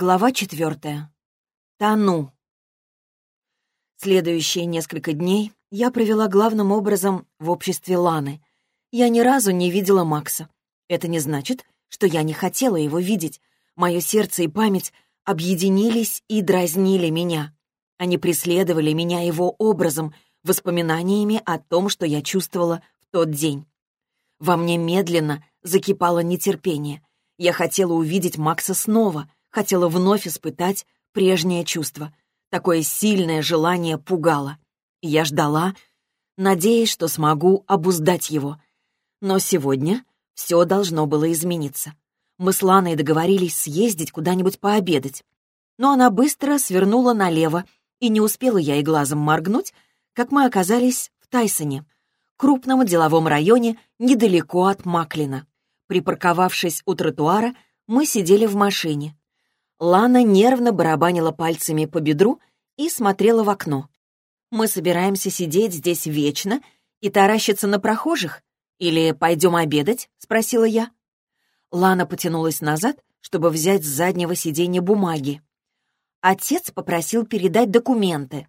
Глава четвертая. Тану. Следующие несколько дней я провела главным образом в обществе Ланы. Я ни разу не видела Макса. Это не значит, что я не хотела его видеть. Мое сердце и память объединились и дразнили меня. Они преследовали меня его образом, воспоминаниями о том, что я чувствовала в тот день. Во мне медленно закипало нетерпение. Я хотела увидеть Макса снова — хотела вновь испытать прежнее чувство. Такое сильное желание пугало. я ждала, надеясь, что смогу обуздать его. Но сегодня все должно было измениться. Мы с Ланой договорились съездить куда-нибудь пообедать. Но она быстро свернула налево, и не успела я и глазом моргнуть, как мы оказались в Тайсоне, крупном деловом районе недалеко от Маклина. Припарковавшись у тротуара, мы сидели в машине. Лана нервно барабанила пальцами по бедру и смотрела в окно. «Мы собираемся сидеть здесь вечно и таращиться на прохожих? Или пойдем обедать?» — спросила я. Лана потянулась назад, чтобы взять с заднего сиденья бумаги. Отец попросил передать документы.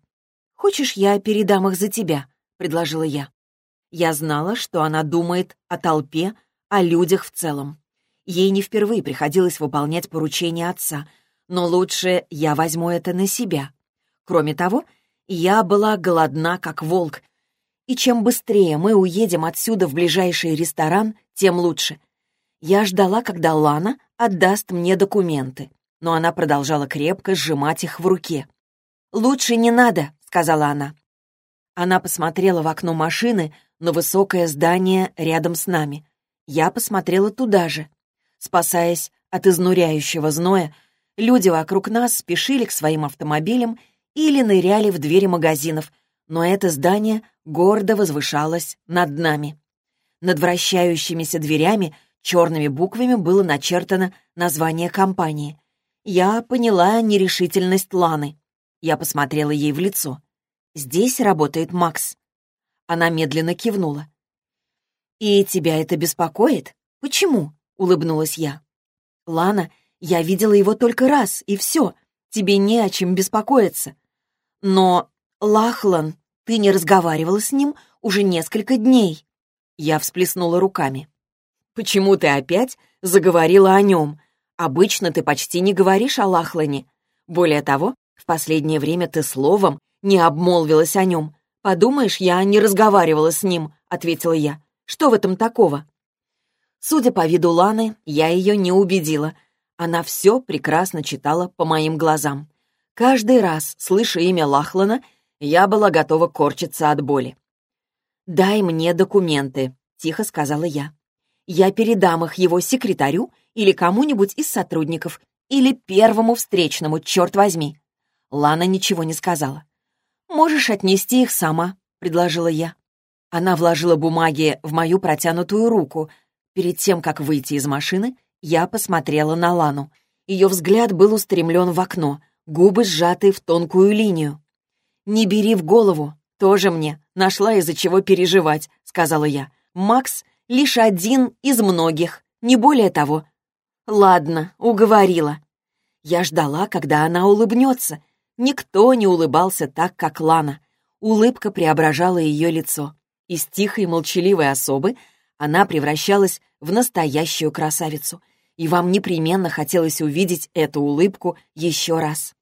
«Хочешь, я передам их за тебя?» — предложила я. Я знала, что она думает о толпе, о людях в целом. Ей не впервые приходилось выполнять поручения отца — но лучше я возьму это на себя. Кроме того, я была голодна, как волк. И чем быстрее мы уедем отсюда в ближайший ресторан, тем лучше. Я ждала, когда Лана отдаст мне документы, но она продолжала крепко сжимать их в руке. «Лучше не надо», — сказала она. Она посмотрела в окно машины на высокое здание рядом с нами. Я посмотрела туда же. Спасаясь от изнуряющего зноя, Люди вокруг нас спешили к своим автомобилям или ныряли в двери магазинов, но это здание гордо возвышалось над нами. Над вращающимися дверями черными буквами было начертано название компании. Я поняла нерешительность Ланы. Я посмотрела ей в лицо. «Здесь работает Макс». Она медленно кивнула. «И тебя это беспокоит? Почему?» — улыбнулась я. Лана я видела его только раз, и все. Тебе не о чем беспокоиться. Но, Лахлан, ты не разговаривала с ним уже несколько дней. Я всплеснула руками. Почему ты опять заговорила о нем? Обычно ты почти не говоришь о Лахлане. Более того, в последнее время ты словом не обмолвилась о нем. Подумаешь, я не разговаривала с ним, ответила я. Что в этом такого? Судя по виду Ланы, я ее не убедила — она все прекрасно читала по моим глазам. Каждый раз, слыша имя Лахлана, я была готова корчиться от боли. «Дай мне документы», — тихо сказала я. «Я передам их его секретарю или кому-нибудь из сотрудников, или первому встречному, черт возьми». Лана ничего не сказала. «Можешь отнести их сама», — предложила я. Она вложила бумаги в мою протянутую руку. Перед тем, как выйти из машины, я посмотрела на Лану. Ее взгляд был устремлен в окно, губы сжаты в тонкую линию. «Не бери в голову, тоже мне, нашла из-за чего переживать», — сказала я. «Макс — лишь один из многих, не более того». «Ладно, уговорила». Я ждала, когда она улыбнется. Никто не улыбался так, как Лана. Улыбка преображала ее лицо. Из тихой молчаливой особы она превращалась в настоящую красавицу — и вам непременно хотелось увидеть эту улыбку еще раз.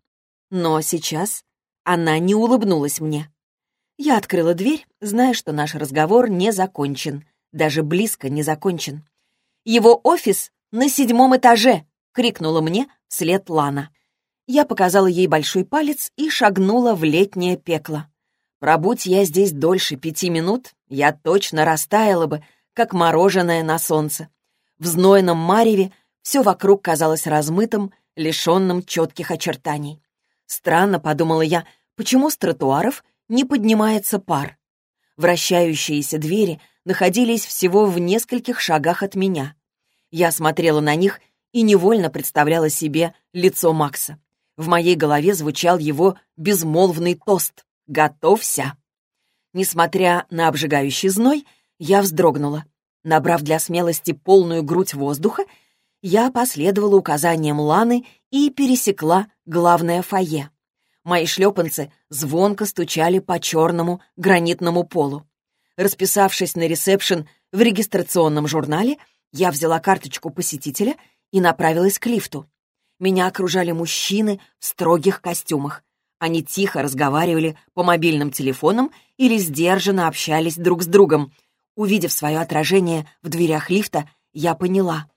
Но сейчас она не улыбнулась мне. Я открыла дверь, зная, что наш разговор не закончен, даже близко не закончен. «Его офис на седьмом этаже!» — крикнула мне вслед Лана. Я показала ей большой палец и шагнула в летнее пекло. Пробудь я здесь дольше пяти минут, я точно растаяла бы, как мороженое на солнце. В знойном мареве все вокруг казалось размытым, лишенным четких очертаний. Странно, подумала я, почему с тротуаров не поднимается пар? Вращающиеся двери находились всего в нескольких шагах от меня. Я смотрела на них и невольно представляла себе лицо Макса. В моей голове звучал его безмолвный тост «Готовься!». Несмотря на обжигающий зной, я вздрогнула. Набрав для смелости полную грудь воздуха, Я последовала указаниям Ланы и пересекла главное фойе. Мои шлепанцы звонко стучали по черному гранитному полу. Расписавшись на ресепшн в регистрационном журнале, я взяла карточку посетителя и направилась к лифту. Меня окружали мужчины в строгих костюмах. Они тихо разговаривали по мобильным телефонам или сдержанно общались друг с другом. Увидев свое отражение в дверях лифта, я поняла.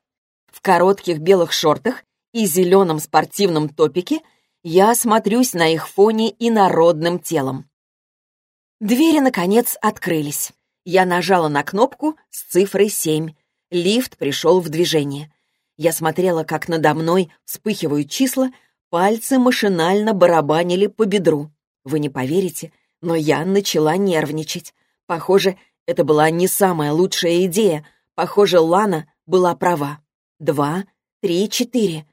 В коротких белых шортах и зеленом спортивном топике я смотрюсь на их фоне и народным телом. Двери, наконец, открылись. Я нажала на кнопку с цифрой 7. Лифт пришел в движение. Я смотрела, как надо мной вспыхивают числа, пальцы машинально барабанили по бедру. Вы не поверите, но я начала нервничать. Похоже, это была не самая лучшая идея. Похоже, Лана была права. Два, три, четыре.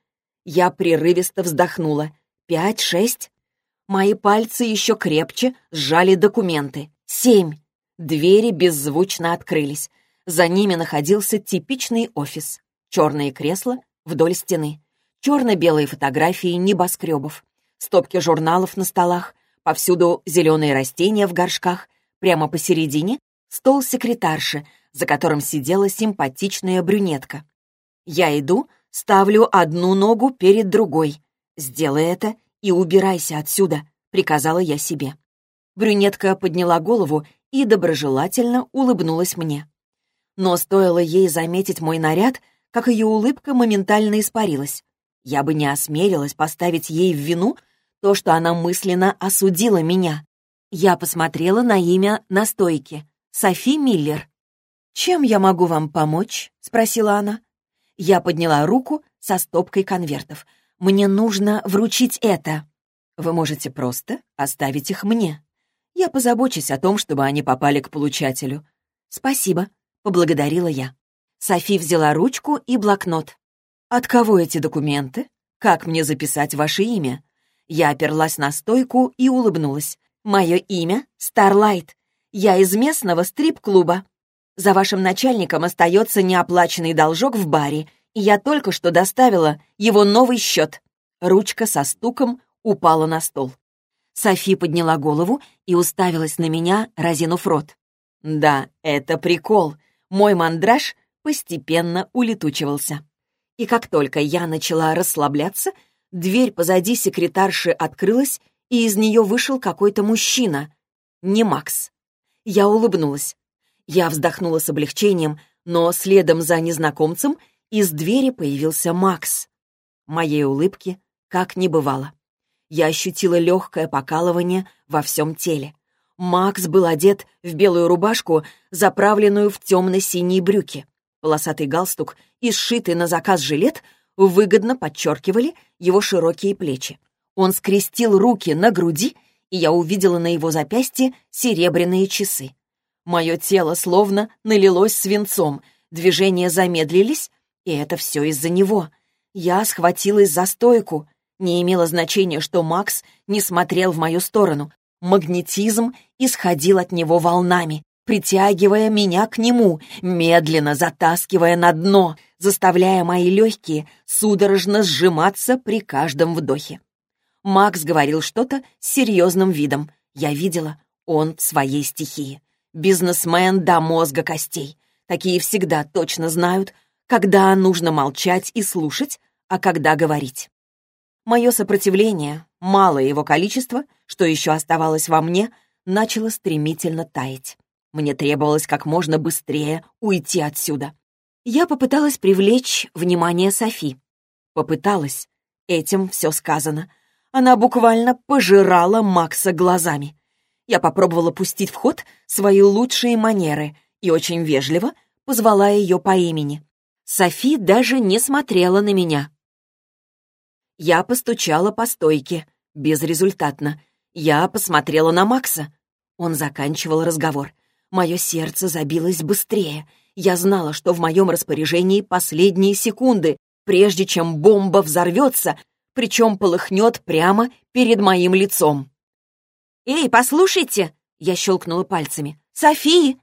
Я прерывисто вздохнула. Пять, шесть. Мои пальцы еще крепче сжали документы. Семь. Двери беззвучно открылись. За ними находился типичный офис. Черные кресла вдоль стены. Черно-белые фотографии небоскребов. Стопки журналов на столах. Повсюду зеленые растения в горшках. Прямо посередине стол секретарши, за которым сидела симпатичная брюнетка. Я иду, ставлю одну ногу перед другой. «Сделай это и убирайся отсюда», — приказала я себе. Брюнетка подняла голову и доброжелательно улыбнулась мне. Но стоило ей заметить мой наряд, как ее улыбка моментально испарилась. Я бы не осмелилась поставить ей в вину то, что она мысленно осудила меня. Я посмотрела на имя на стойке. Софи Миллер. «Чем я могу вам помочь?» — спросила она. Я подняла руку со стопкой конвертов. «Мне нужно вручить это». «Вы можете просто оставить их мне. Я позабочусь о том, чтобы они попали к получателю». «Спасибо», — поблагодарила я. Софи взяла ручку и блокнот. «От кого эти документы? Как мне записать ваше имя?» Я оперлась на стойку и улыбнулась. «Мое имя — Старлайт. Я из местного стрип-клуба. За вашим начальником остается неоплаченный должок в баре, и я только что доставила его новый счет». Ручка со стуком упала на стол. Софи подняла голову и уставилась на меня, разинув рот. «Да, это прикол. Мой мандраж постепенно улетучивался. И как только я начала расслабляться, дверь позади секретарши открылась, и из нее вышел какой-то мужчина. Не Макс. Я улыбнулась. Я вздохнула с облегчением, но следом за незнакомцем из двери появился Макс. Моей улыбки как не бывало. Я ощутила легкое покалывание во всем теле. Макс был одет в белую рубашку, заправленную в темно-синие брюки. Полосатый галстук и сшитый на заказ жилет выгодно подчеркивали его широкие плечи. Он скрестил руки на груди, и я увидела на его запястье серебряные часы. Мое тело словно налилось свинцом, движения замедлились, и это все из-за него. Я схватилась за стойку. Не имело значения, что Макс не смотрел в мою сторону. Магнетизм исходил от него волнами, притягивая меня к нему, медленно затаскивая на дно, заставляя мои легкие судорожно сжиматься при каждом вдохе. Макс говорил что-то с серьезным видом. Я видела, он в своей стихии. Бизнесмен до мозга костей. Такие всегда точно знают, когда нужно молчать и слушать, а когда говорить. Мое сопротивление, малое его количество, что еще оставалось во мне, начало стремительно таять. Мне требовалось как можно быстрее уйти отсюда. Я попыталась привлечь внимание Софи. Попыталась. Этим все сказано. Она буквально пожирала Макса глазами. Я попробовала пустить в ход свои лучшие манеры и очень вежливо позвала ее по имени. Софи даже не смотрела на меня. Я постучала по стойке. Безрезультатно. Я посмотрела на Макса. Он заканчивал разговор. Мое сердце забилось быстрее. Я знала, что в моем распоряжении последние секунды, прежде чем бомба взорвется, причем полыхнет прямо перед моим лицом. «Эй, послушайте!» — я щелкнула пальцами. «Софи!»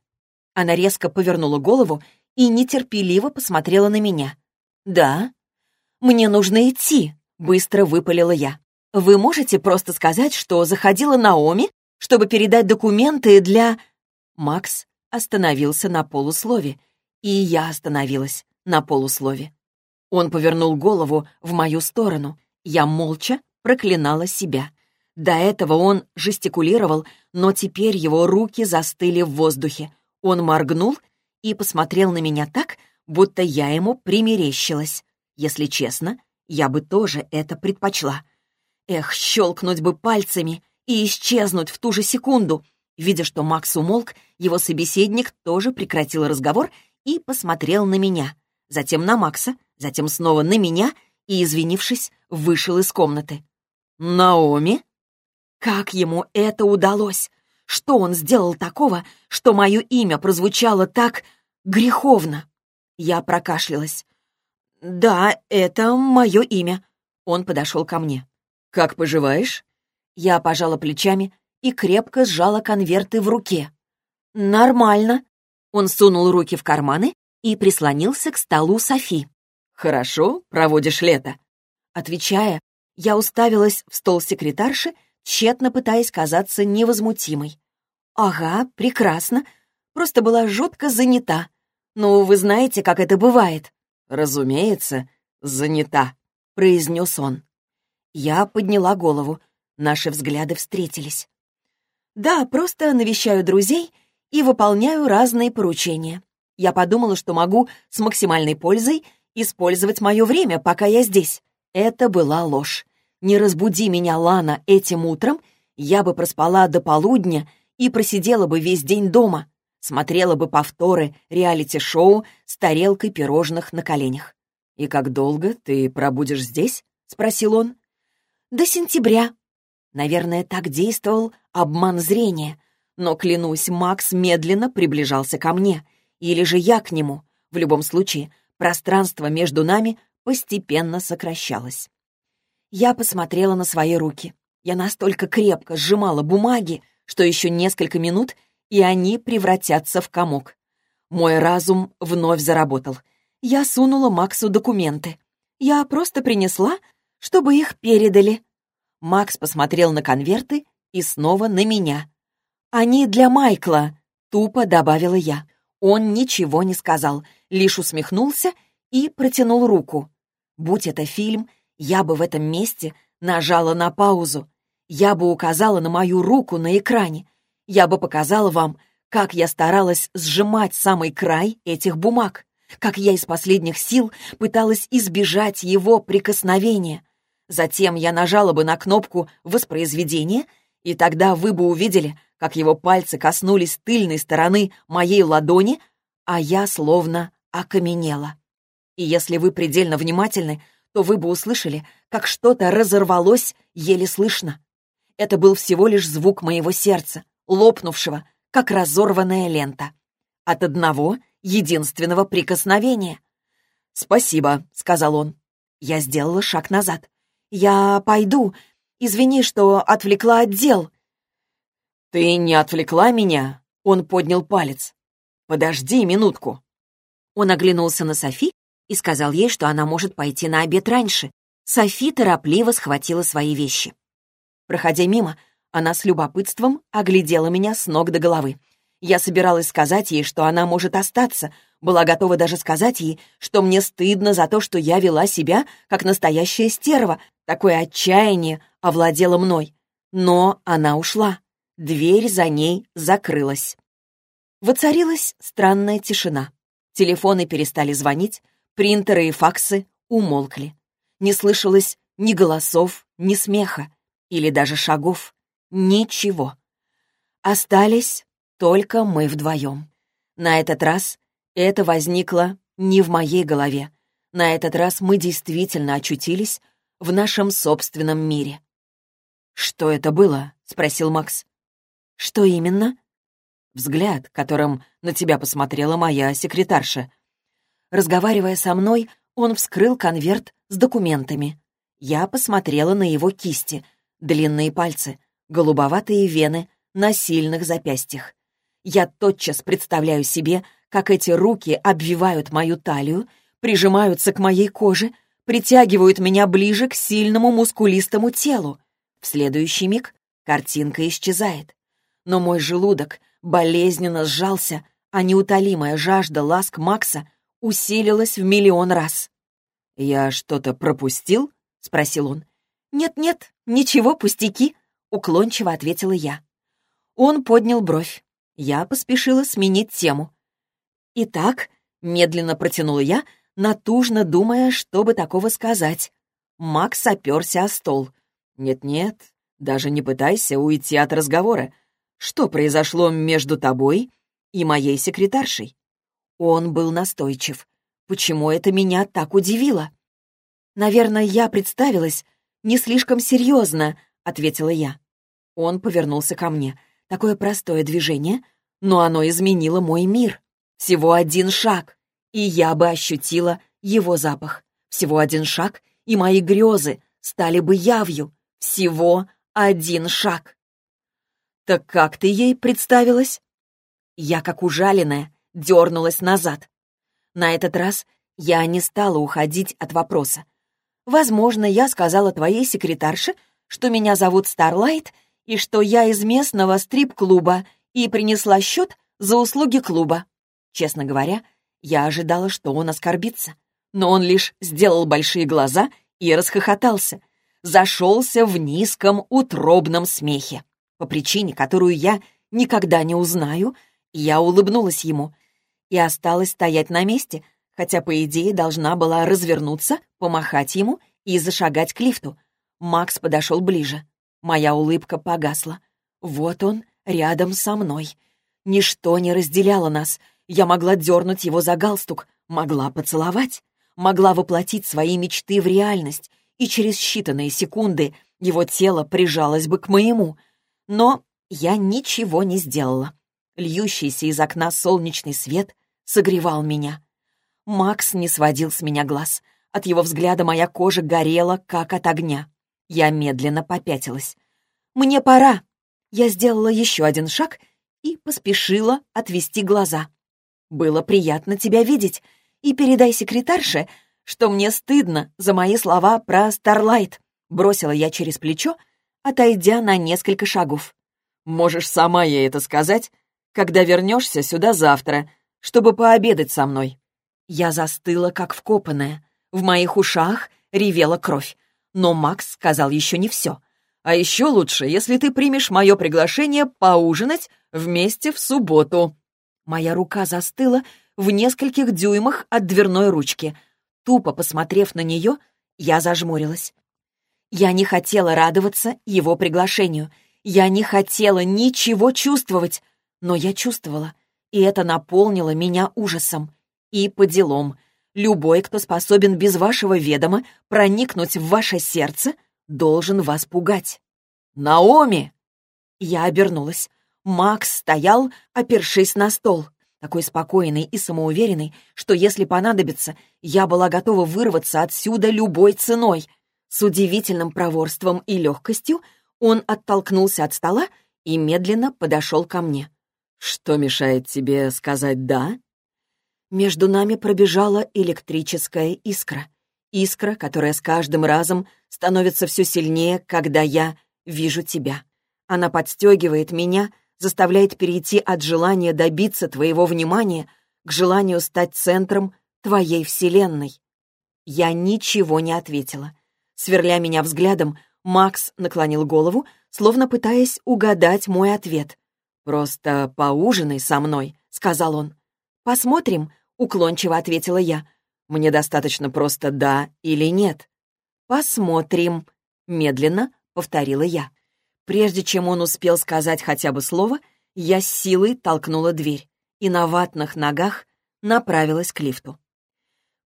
Она резко повернула голову и нетерпеливо посмотрела на меня. «Да», Мне нужно идти», — быстро выпалила я. «Вы можете просто сказать, что заходила Наоми, чтобы передать документы для...» Макс остановился на полуслове, и я остановилась на полуслове. Он повернул голову в мою сторону. Я молча проклинала себя. До этого он жестикулировал, но теперь его руки застыли в воздухе. Он моргнул и посмотрел на меня так, будто я ему примерещилась. Если честно, я бы тоже это предпочла. Эх, щелкнуть бы пальцами и исчезнуть в ту же секунду. Видя, что Макс умолк, его собеседник тоже прекратил разговор и посмотрел на меня. Затем на Макса, затем снова на меня и, извинившись, вышел из комнаты. «Наоми?» Как ему это удалось? Что он сделал такого, что мое имя прозвучало так греховно? Я прокашлялась. «Да, это мое имя». Он подошел ко мне. «Как поживаешь?» Я пожала плечами и крепко сжала конверты в руке. «Нормально». Он сунул руки в карманы и прислонился к столу Софи. «Хорошо, проводишь лето». Отвечая, я уставилась в стол секретарши, тщетно пытаясь казаться невозмутимой. «Ага, прекрасно. Просто была жутко занята. Ну, вы знаете, как это бывает». «Разумеется, занята», — произнес он. Я подняла голову. Наши взгляды встретились. «Да, просто навещаю друзей и выполняю разные поручения. Я подумала, что могу с максимальной пользой использовать мое время, пока я здесь. Это была ложь. Не разбуди меня, Лана, этим утром, я бы проспала до полудня и просидела бы весь день дома, смотрела бы повторы реалити-шоу с тарелкой пирожных на коленях. «И как долго ты пробудешь здесь?» — спросил он. «До сентября». Наверное, так действовал обман зрения. Но, клянусь, Макс медленно приближался ко мне. Или же я к нему. В любом случае, пространство между нами постепенно сокращалось. Я посмотрела на свои руки. Я настолько крепко сжимала бумаги, что еще несколько минут, и они превратятся в комок. Мой разум вновь заработал. Я сунула Максу документы. Я просто принесла, чтобы их передали. Макс посмотрел на конверты и снова на меня. «Они для Майкла», — тупо добавила я. Он ничего не сказал, лишь усмехнулся и протянул руку. Будь это фильм, я бы в этом месте нажала на паузу. Я бы указала на мою руку на экране. Я бы показала вам, как я старалась сжимать самый край этих бумаг, как я из последних сил пыталась избежать его прикосновения. Затем я нажала бы на кнопку воспроизведения, и тогда вы бы увидели, как его пальцы коснулись тыльной стороны моей ладони, а я словно окаменела. И если вы предельно внимательны, то вы бы услышали, как что-то разорвалось еле слышно. Это был всего лишь звук моего сердца, лопнувшего, как разорванная лента. От одного единственного прикосновения. «Спасибо», — сказал он. Я сделала шаг назад. «Я пойду. Извини, что отвлекла от дел». «Ты не отвлекла меня?» — он поднял палец. «Подожди минутку». Он оглянулся на Софи и сказал ей, что она может пойти на обед раньше. Софи торопливо схватила свои вещи. Проходя мимо, она с любопытством оглядела меня с ног до головы. Я собиралась сказать ей, что она может остаться, была готова даже сказать ей, что мне стыдно за то, что я вела себя, как настоящая стерва, такое отчаяние овладело мной. Но она ушла. Дверь за ней закрылась. Воцарилась странная тишина. Телефоны перестали звонить, Принтеры и факсы умолкли. Не слышалось ни голосов, ни смеха, или даже шагов. Ничего. Остались только мы вдвоем. На этот раз это возникло не в моей голове. На этот раз мы действительно очутились в нашем собственном мире. «Что это было?» — спросил Макс. «Что именно?» «Взгляд, которым на тебя посмотрела моя секретарша. Разговаривая со мной, он вскрыл конверт с документами. Я посмотрела на его кисти, длинные пальцы, голубоватые вены на сильных запястьях. Я тотчас представляю себе, как эти руки обвивают мою талию, прижимаются к моей коже, притягивают меня ближе к сильному мускулистому телу. В следующий миг картинка исчезает. Но мой желудок болезненно сжался, а неутолимая жажда ласк Макса усилилась в миллион раз. «Я что-то пропустил?» — спросил он. «Нет-нет, ничего, пустяки», — уклончиво ответила я. Он поднял бровь. Я поспешила сменить тему. «Итак», — медленно протянула я, натужно думая, чтобы такого сказать. Макс оперся о стол. «Нет-нет, даже не пытайся уйти от разговора. Что произошло между тобой и моей секретаршей?» Он был настойчив. Почему это меня так удивило? «Наверное, я представилась не слишком серьезно», — ответила я. Он повернулся ко мне. Такое простое движение, но оно изменило мой мир. Всего один шаг, и я бы ощутила его запах. Всего один шаг, и мои грезы стали бы явью. Всего один шаг. «Так как ты ей представилась?» Я, как ужаленная, дернулась назад. На этот раз я не стала уходить от вопроса. Возможно, я сказала твоей секретарше, что меня зовут Старлайт и что я из местного стрип-клуба и принесла счет за услуги клуба. Честно говоря, я ожидала, что он оскорбится. Но он лишь сделал большие глаза и расхохотался. Зашелся в низком, утробном смехе. По причине, которую я никогда не узнаю, я улыбнулась ему и осталась стоять на месте, хотя, по идее, должна была развернуться, помахать ему и зашагать к лифту. Макс подошел ближе. Моя улыбка погасла. Вот он, рядом со мной. Ничто не разделяло нас — я могла дернуть его за галстук, могла поцеловать, могла воплотить свои мечты в реальность, и через считанные секунды его тело прижалось бы к моему. Но я ничего не сделала. Льющийся из окна солнечный свет согревал меня. Макс не сводил с меня глаз. От его взгляда моя кожа горела, как от огня. Я медленно попятилась. «Мне пора!» Я сделала еще один шаг и поспешила отвести глаза. Было приятно тебя видеть. И передай секретарше, что мне стыдно за мои слова про Старлайт. Бросила я через плечо, отойдя на несколько шагов. Можешь сама ей это сказать, когда вернешься сюда завтра, чтобы пообедать со мной. Я застыла, как вкопанная. В моих ушах ревела кровь. Но Макс сказал еще не все. А еще лучше, если ты примешь мое приглашение поужинать вместе в субботу. Моя рука застыла в нескольких дюймах от дверной ручки. Тупо посмотрев на нее, я зажмурилась. Я не хотела радоваться его приглашению. Я не хотела ничего чувствовать, но я чувствовала, и это наполнило меня ужасом. И по делам. Любой, кто способен без вашего ведома проникнуть в ваше сердце, должен вас пугать. «Наоми!» Я обернулась. Макс стоял, опершись на стол, такой спокойный и самоуверенный, что если понадобится, я была готова вырваться отсюда любой ценой. С удивительным проворством и легкостью он оттолкнулся от стола и медленно подошел ко мне. «Что мешает тебе сказать «да»?» Между нами пробежала электрическая искра. Искра, которая с каждым разом становится все сильнее, когда я вижу тебя. Она подстегивает меня, заставляет перейти от желания добиться твоего внимания к желанию стать центром твоей вселенной. Я ничего не ответила. Сверля меня взглядом, Макс наклонил голову, словно пытаясь угадать мой ответ. «Просто поужинай со мной», — сказал он. «Посмотрим», — уклончиво ответила я. «Мне достаточно просто «да» или «нет». «Посмотрим», — медленно повторила я. Прежде чем он успел сказать хотя бы слово, я с силой толкнула дверь и на ватных ногах направилась к лифту.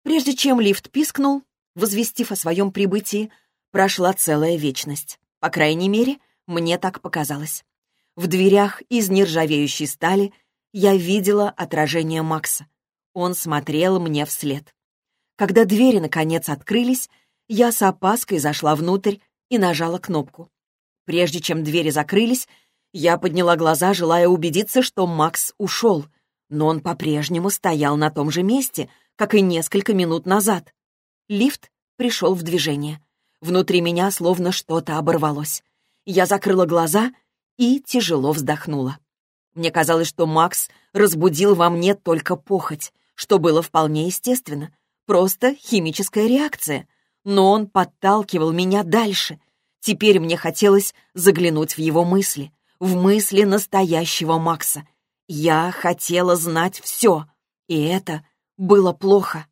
Прежде чем лифт пискнул, возвестив о своем прибытии, прошла целая вечность. По крайней мере, мне так показалось. В дверях из нержавеющей стали я видела отражение Макса. Он смотрел мне вслед. Когда двери, наконец, открылись, я с опаской зашла внутрь и нажала кнопку. Прежде чем двери закрылись, я подняла глаза, желая убедиться, что Макс ушел, но он по-прежнему стоял на том же месте, как и несколько минут назад. Лифт пришел в движение. Внутри меня словно что-то оборвалось. Я закрыла глаза и тяжело вздохнула. Мне казалось, что Макс разбудил во мне только похоть, что было вполне естественно, просто химическая реакция. Но он подталкивал меня дальше. Теперь мне хотелось заглянуть в его мысли, в мысли настоящего Макса. Я хотела знать все, и это было плохо.